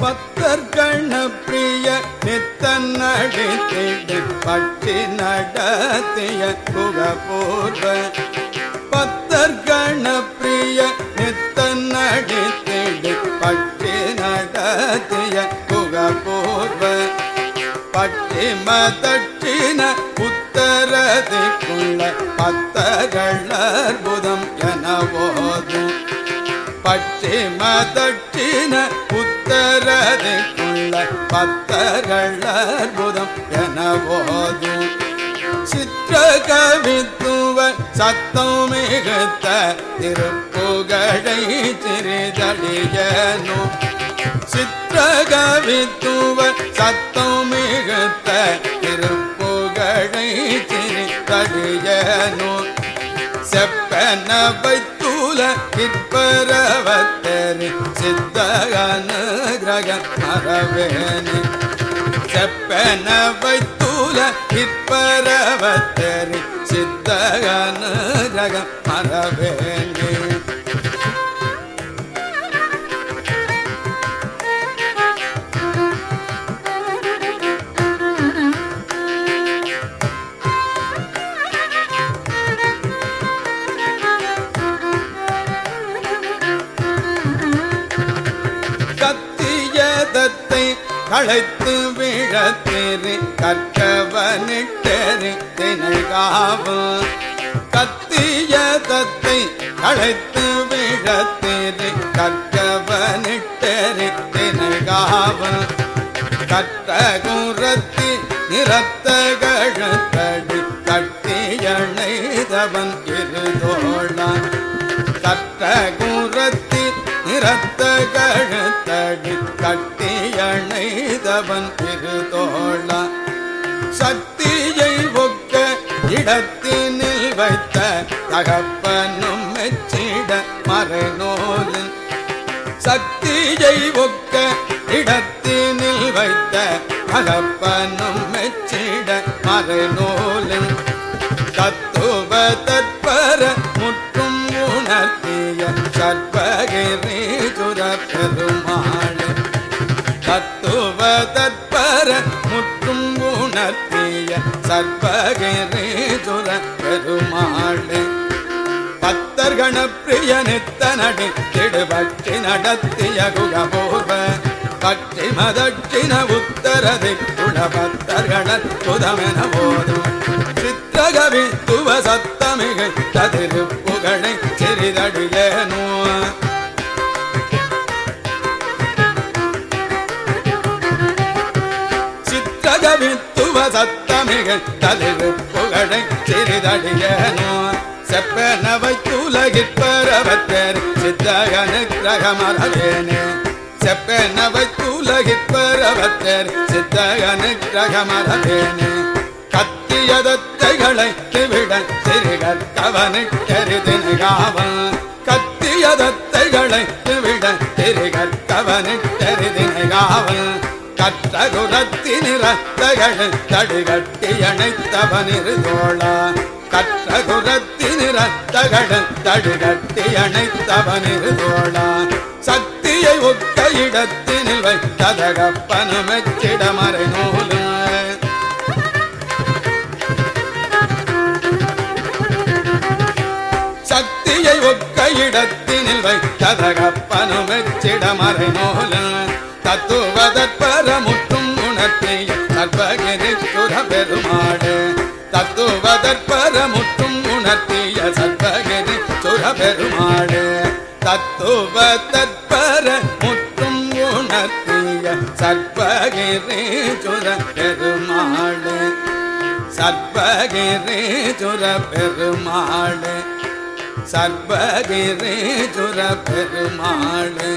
பக்தர்கண பிரிய நித்தன்னடி திடி பட்டி நடத்திய புகபூர்வ. பக்தர்கண பிரிய நித்தன்னடி திடி பட்டி நடத்திய புகபூர்வ. பட்டிம தட்சின உத்தரதிக்குள்ள பத்தர்கள் அற்புதம் பச்சிம தட்சிண உத்தரதிக்குள்ள பத்தர்கள் அற்புதம் எனபோது சித்திர கவித்துவ சத்தம் மிகுத்த திருப்புகழை திருதடியனும் சித்திர கவித்துவ சத்தம் மிகுத்த திருப்புகழை சிறிதடியனோ செப்பன வைத்து கிற்பரவத்தரி சித்தகனுகிரக மரவேணி. செப்பன வைத்தூல கிற்பரவத்தரி சித்தகனுகிரக மரவேணி. களைத்து விழத்தேறு தினகாவும் கத்திய தத்தை களைத்து விழத்திரு கற்கவனிட்டரு தினகாவும் கற்ற குரத்தி நிறத்த கழுத்தடி கட்டியணைதவன் இருதோழான். கற்ற கட்டியணைதவன் இருதோளா சக்தியை ஒக்க இடத்தினில் வைத்த தகப்பனும் மெச்சிட மறைநோலின் சக்தியை ஒக்க இடத்தினில் வைத்த தகப்பனும் மெச்சிட மறைநோலின் தத்துவ தற்பர முற்றும் உணர்த்திய சற்பகிரி சுர பெருமாள் உணர்த்திய சற்பகிரி சுர பெருமாள். பத்தர்கண பிரிய நித்த நடி திடுபற்றி நடத்திய குகபூர்வ. பற்றி மதட்சிண உத்தரதி குணபத்தர்கள துதமென போதும். சித்திரகவி துவ சத்தமிகை ததிரு புகழை சிறிதடியனோ சத்தமிகை ததிரு புகழை சிறிதடியனோ செப்பனவை தூலகிற்பரவத்தர் சித்தகனு கிரகமரவேனே செப்பனவை தூலகிற்பரவத்தர் சித்தகனு கிரகமரவேனே கத்தியதத்தைகளை திவிட சிறுகர் கவனிட்டரிதினகாவன் கற்ற குரத்தினிற தகழ் தடுகட்டி அணைத்தவனிருதோளா கற்ற குரத்தினிற தகழ் தடுகட்டி அணைத்தவனிருதோளா சக்தியை ஒத்த இடத்தினில் வைத்ததகப்பனுமெச்சிடமறை நூலு. சக்தியை ஒக்க இடத்தினில் வைத்ததகப்பனுமெச்சிடமறை நூலு. தத்துவதற்பரமுற்றும் உணர்த்திய சர்பகிரிசுர பெருமாடு தத்துவதற்பரமுற்றும் உணர்த்திய சர்வகிரி சுர பெருமாடு தத்துவ தற்பர முற்றும் உணர்த்திய சர்வகிரி சுர பெருமாடு சர்வகிரி சுர பெருமாடு சர்வகிரி சுர பெருமாடு